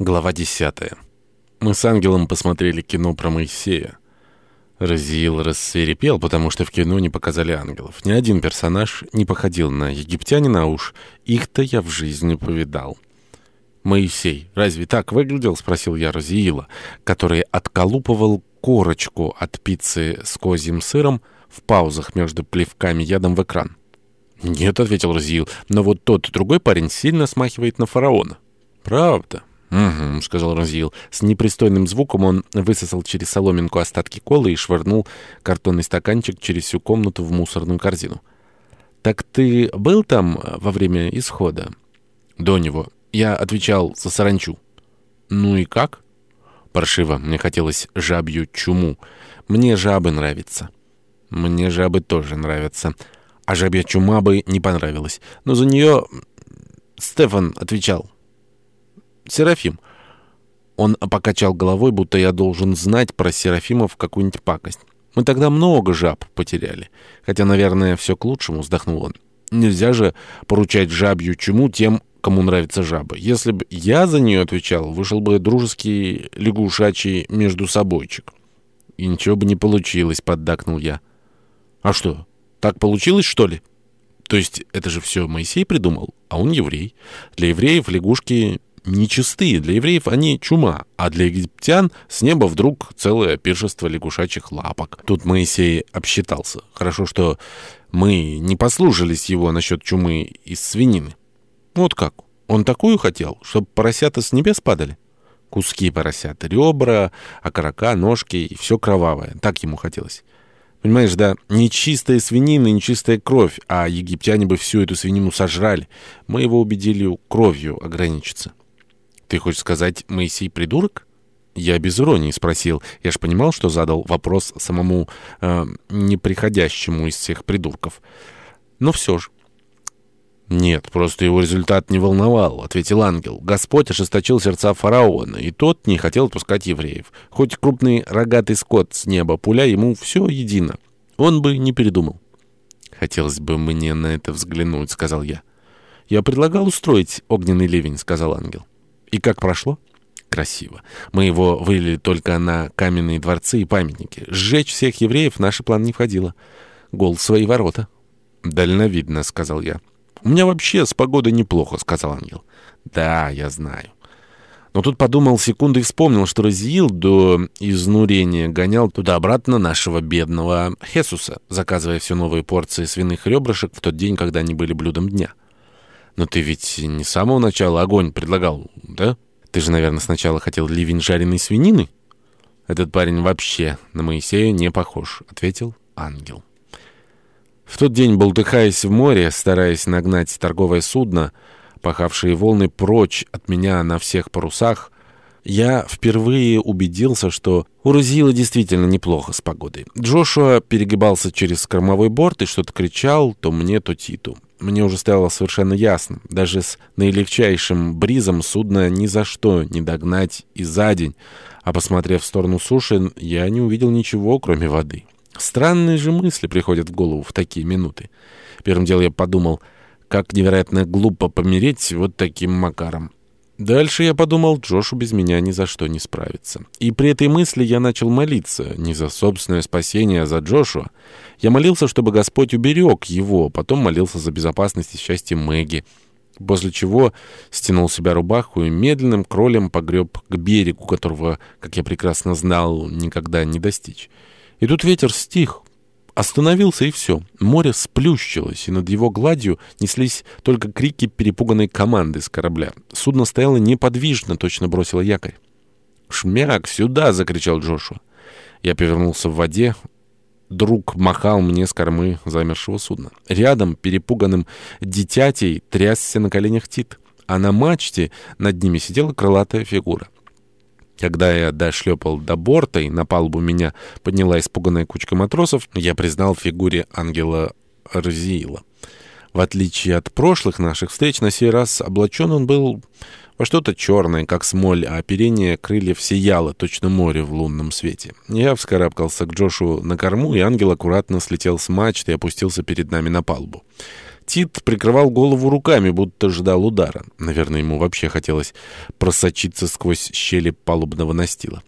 Глава 10. Мы с ангелом посмотрели кино про Моисея. Разиил рассверепел, потому что в кино не показали ангелов. Ни один персонаж не походил на египтянина, а уж их-то я в жизни повидал. «Моисей, разве так выглядел?» — спросил я Разиила, который отколупывал корочку от пиццы с козьим сыром в паузах между плевками ядом в экран. «Нет», — ответил Разиил, — «но вот тот другой парень сильно смахивает на фараона». «Правда?» «Угу», — сказал Разил. С непристойным звуком он высосал через соломинку остатки колы и швырнул картонный стаканчик через всю комнату в мусорную корзину. «Так ты был там во время исхода?» «До него. Я отвечал за саранчу». «Ну и как?» «Паршиво. Мне хотелось жабью чуму. Мне жабы нравятся». «Мне жабы тоже нравятся. А жабья чума бы не понравилась. Но за нее...» Стефан отвечал. Серафим». Он покачал головой, будто я должен знать про Серафимов какую-нибудь пакость. «Мы тогда много жаб потеряли. Хотя, наверное, все к лучшему», — вздохнул он. «Нельзя же поручать жабью чему тем, кому нравятся жабы. Если бы я за нее отвечал, вышел бы дружеский лягушачий между собойчик». «И ничего бы не получилось», — поддакнул я. «А что, так получилось, что ли?» «То есть это же все Моисей придумал, а он еврей. Для евреев лягушки нечистые. Для евреев они чума, а для египтян с неба вдруг целое пиршество лягушачьих лапок. Тут Моисей обсчитался. Хорошо, что мы не послушались его насчет чумы из свинины. Вот как. Он такую хотел, чтобы поросята с небес падали? Куски поросят, ребра, окорока, ножки и все кровавое. Так ему хотелось. Понимаешь, да, нечистая свинина, нечистая кровь, а египтяне бы всю эту свинину сожрали. Мы его убедили кровью ограничиться. Ты хочешь сказать, Моисей придурок? Я без иронии спросил. Я ж понимал, что задал вопрос самому э, неприходящему из всех придурков. Но все же. «Нет, просто его результат не волновал», — ответил ангел. «Господь ожесточил сердца фараона, и тот не хотел отпускать евреев. Хоть крупный рогатый скот с неба пуля, ему все едино. Он бы не передумал». «Хотелось бы мне на это взглянуть», — сказал я. «Я предлагал устроить огненный ливень», — сказал ангел. И как прошло? Красиво. Мы его вылили только на каменные дворцы и памятники. Сжечь всех евреев в наш план не входило. Гол свои ворота. «Дальновидно», — сказал я. «У меня вообще с погодой неплохо», — сказал ангел. «Да, я знаю». Но тут подумал секунду и вспомнил, что Разиил до изнурения гонял туда-обратно нашего бедного Хесуса, заказывая все новые порции свиных ребрышек в тот день, когда они были блюдом дня. Но ты ведь не с самого начала огонь предлагал, да? Ты же, наверное, сначала хотел ливень жареной свинины? Этот парень вообще на Моисея не похож, ответил ангел. В тот день, болтыхаясь в море, стараясь нагнать торговое судно, пахавшие волны прочь от меня на всех парусах, я впервые убедился, что у Розила действительно неплохо с погодой. Джошуа перегибался через кормовой борт и что-то кричал то мне, то Титу. Мне уже стало совершенно ясно. Даже с наилегчайшим бризом судно ни за что не догнать и за день. А посмотрев в сторону суши, я не увидел ничего, кроме воды. Странные же мысли приходят в голову в такие минуты. Первым делом я подумал, как невероятно глупо помереть вот таким макаром. Дальше я подумал, Джошу без меня ни за что не справится. И при этой мысли я начал молиться, не за собственное спасение, а за Джошуа. Я молился, чтобы Господь уберег его, потом молился за безопасность и счастье Мэгги. После чего стянул себя рубаху и медленным кролем погреб к берегу, которого, как я прекрасно знал, никогда не достичь. И тут ветер стих, Остановился и все. Море сплющилось, и над его гладью неслись только крики перепуганной команды с корабля. Судно стояло неподвижно, точно бросило якорь. «Шмяк, сюда!» — закричал Джошуа. Я повернулся в воде. Друг махал мне с кормы замершего судна. Рядом, перепуганным дитятей, трясся на коленях Тит, а на мачте над ними сидела крылатая фигура. Когда я дошлепал до борта, и на палубу меня подняла испуганная кучка матросов, я признал в фигуре ангела Разиила. В отличие от прошлых наших встреч, на сей раз облачен он был во что-то черное, как смоль, а оперение крыльев сияло, точно море в лунном свете. Я вскарабкался к Джошу на корму, и ангел аккуратно слетел с мачты и опустился перед нами на палубу. Тит прикрывал голову руками, будто ждал удара. Наверное, ему вообще хотелось просочиться сквозь щели палубного настила.